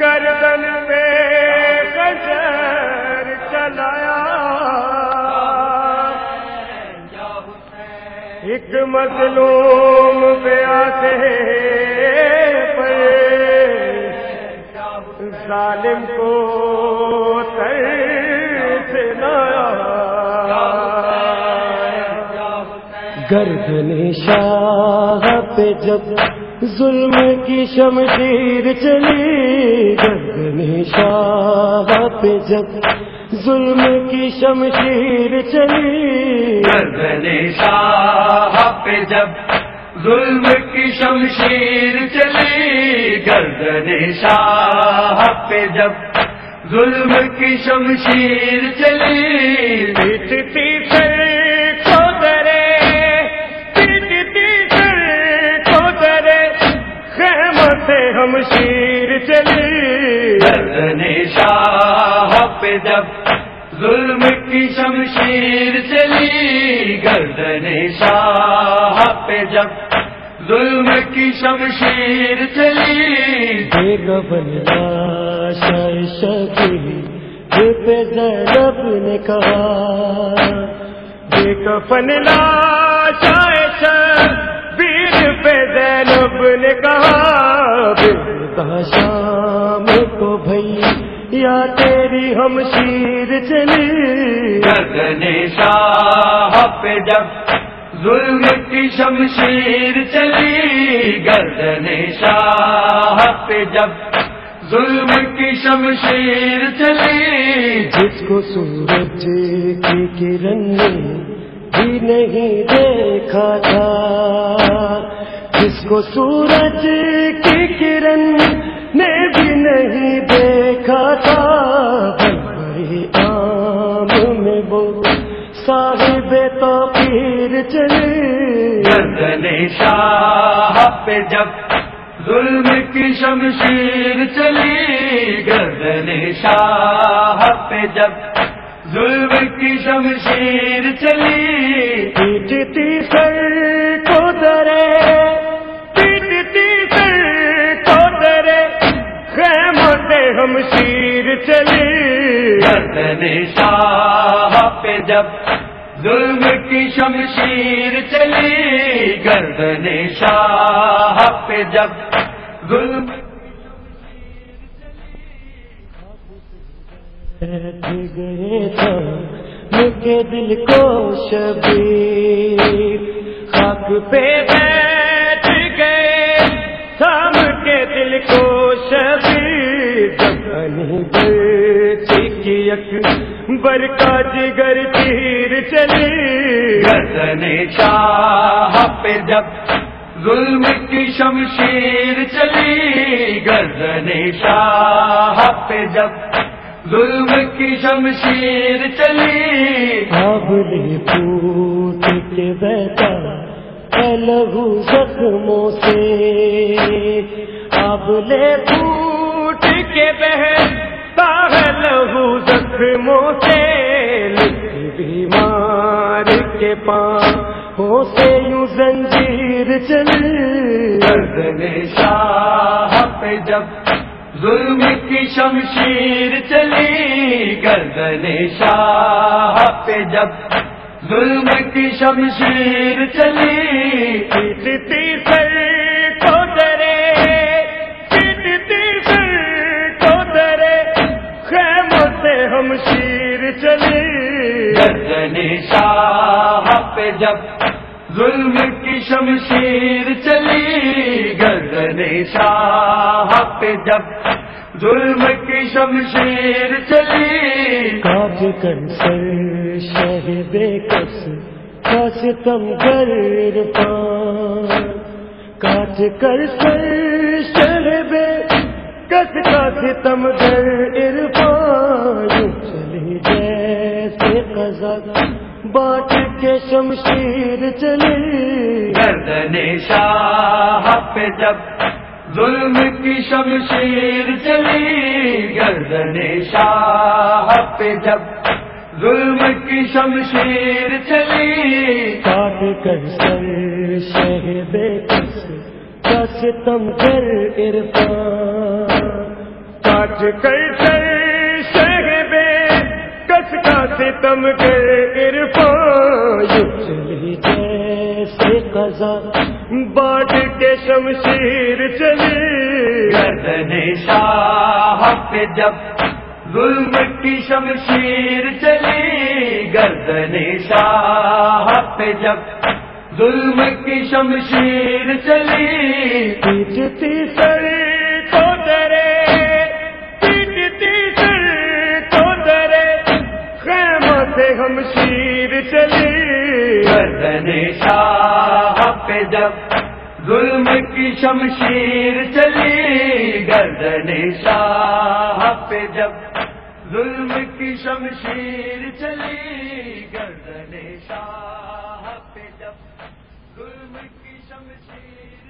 گردن پہ کشر چلایا۔ ایک مظلوم پہ آتے ظالم کو ترس لایا گردن شاہ پہ جب ظلم کی شمشیر چلی گردن شاہ پہ جب ظلم کی شمشیر چلی۔ گردن شاہ پہ جب ظلم کی شمشیر چلی گردن شاہ پہ جب ظلم کی شمشیر چلی پیٹتی سر کو درے پیٹتی سر کو درے خیمہ سے ہم شیر چلی گردن شاہ پہ جب ظلم کی شمشیر چلی گردن شاہ پہ جب ظلم کی شمشیر چلی۔ دیکھ بننا شاہ شبی پہ زینب نے کہا ایک فن لاش ویر پہ زینب نے کہا کہا شام کو بھائی یا تیری ہم شیر چلی۔ گردن شاہ پہ جب ظلم کی شمشیر چلی، گردن شاہ پہ جب ظلم کی شمشیر چلی۔ جس کو سورج کی کرن نے بھی نہیں دیکھا تھا، جس کو سورج کی کرن نے بھی نہیں دیکھا تھا۔ صاحب تو پیر چلے گردن شاہ پہ جب ظلم کی شمشیر چلی۔ گردن شاہ پہ جب ظلم کی شمشیر چلی۔ پیٹتی سر کو درے پیٹتی سر کو درے خیمہ سے ہم شیر چلی۔ گردن شاہ پہ جب ظلم کی شمشیر چلی گردن شاہ پہ جب ظلم گئے تھا دل کو شبیر خاک پہ اکبر کا جگر تیر چلی۔ گردن شاہ پہ جب ظلم کی شمشیر چلی۔ گردن شاہ پہ جب ظلم کی شمشیر چلی۔ آبلے پوٹ کے بیٹا لہو زخموں سے۔ آبلے پھوٹ کے بہتا ہے لہو زخموں سے۔ کے پاؤں سے یوں زنجیر چلی گردن شاہ پہ جب ظلم کی شمشیر چلی۔ گردن شاہ پہ جب ظلم کی شمشیر چلی۔ پیٹتی سر کو درے ہم شیر چلی۔ گردن شاہ پہ جب ظلم کی شمشیر چلی، گردن شاہ پہ جب ظلم کی شمشیر چلی۔ کاٹ کر سر شہ بے کس کس تم گر پان کاٹ کر سر شہ بے کس کس تم گر شمشیر چلی گردن شاہ پہ جب ظلم کی شمشیر چلی گردن شاہ پہ جب ظلم کی شمشیر چلی کاٹ کر سر شہ بے کس ستم کر عرفان۔ کاٹ کر سر شہ بے کس کا ستم کر شمشیر چلی گردن شاہ پہ جب ظلم کی شمشیر چلی۔ گردن شاہ پہ جب ظلم کی شمشیر چلی۔ پیٹتی سر کو درے پیٹتی سر کو درے۔ خیمہ سے ہم شیر چلی۔ گردن شاہ پہ جب ظلم کی شمشیر چلی گردن شاہ پہ جب ظلم کی شمشیر چلی گردن شاہ پہ جب ظلم کی شمشیر